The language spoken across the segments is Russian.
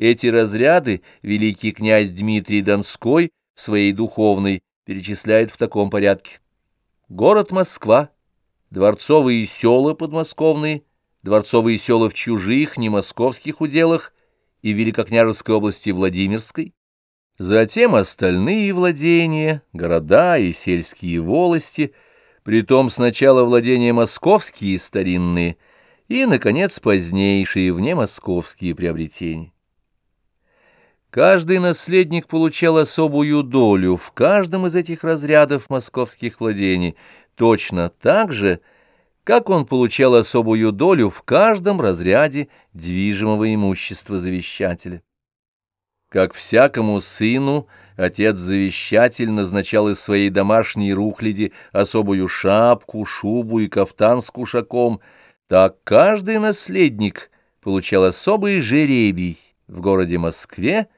Эти разряды великий князь Дмитрий Донской в своей духовной перечисляет в таком порядке. Город Москва, дворцовые села подмосковные, дворцовые села в чужих, не московских уделах и Великокняжеской области Владимирской, затем остальные владения, города и сельские волости, притом сначала владения московские старинные и, наконец, позднейшие внемосковские приобретения. Каждый наследник получал особую долю в каждом из этих разрядов московских владений, точно так же, как он получал особую долю в каждом разряде движимого имущества завещателя. Как всякому сыну отец-завещатель назначал из своей домашней рухляди особую шапку, шубу и кафтан с кушаком, так каждый наследник получал особый жеребий в городе Москве,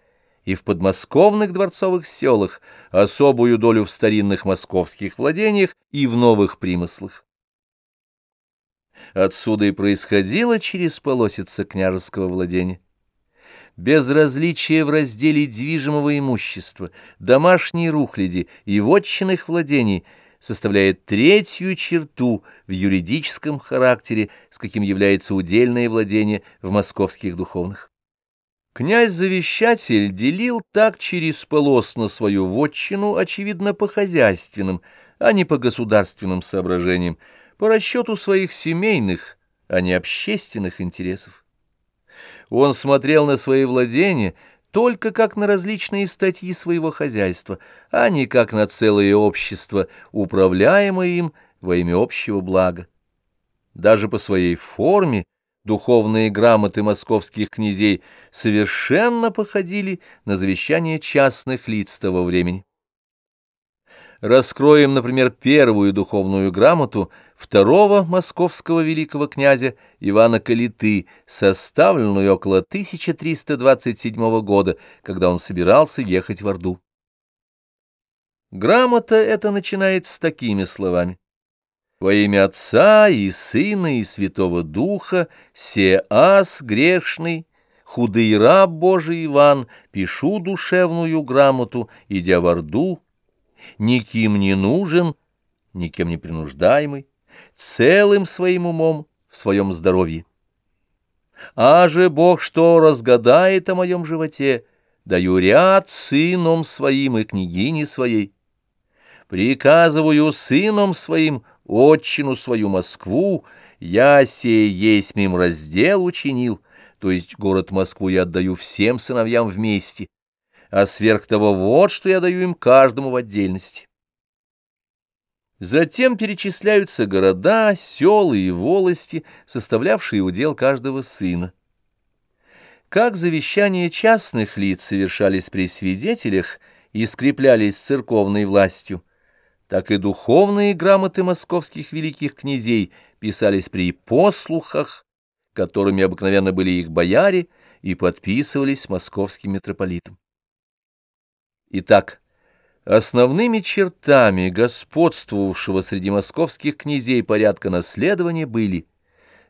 и в подмосковных дворцовых селах, особую долю в старинных московских владениях и в новых примыслах. Отсюда и происходило через полосица княжеского владения. Безразличие в разделе движимого имущества, домашней рухляди и вотчинных владений составляет третью черту в юридическом характере, с каким является удельное владение в московских духовных. Князь-завещатель делил так через полос на свою вотчину, очевидно, по хозяйственным, а не по государственным соображениям, по расчету своих семейных, а не общественных интересов. Он смотрел на свои владения только как на различные статьи своего хозяйства, а не как на целое общество, управляемое им во имя общего блага. Даже по своей форме духовные грамоты московских князей совершенно походили на завещания частных лиц того времени. Раскроем, например, первую духовную грамоту второго московского великого князя Ивана Калиты, составленную около 1327 года, когда он собирался ехать в Орду. Грамота эта начинает с такими словами. Во имя Отца и Сына и Святого Духа, се ас грешный, худый раб Божий Иван, пишу душевную грамоту, идя в Орду, никим не нужен, никем не принуждаемый, целым своим умом в своем здоровье. А же Бог что разгадает о моем животе, даю ряд сыном своим и княгине своей. Приказываю сыном своим отчину свою Москву, я сей есть мим раздел учинил, то есть город Москву я отдаю всем сыновьям вместе, а сверх того вот, что я даю им каждому в отдельности. Затем перечисляются города, села и волости, составлявшие удел каждого сына. Как завещания частных лиц совершались при свидетелях и скреплялись церковной властью, так и духовные грамоты московских великих князей писались при послухах, которыми обыкновенно были их бояре, и подписывались московским митрополитом. Итак, основными чертами господствовавшего среди московских князей порядка наследования были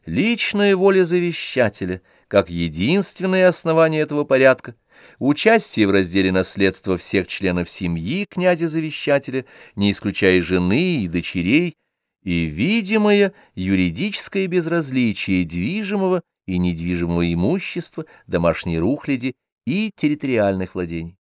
личная воля завещателя, как единственное основание этого порядка, участие в разделе наследства всех членов семьи князя-завещателя, не исключая жены и дочерей, и видимое юридическое безразличие движимого и недвижимого имущества, домашней рухляди и территориальных владений.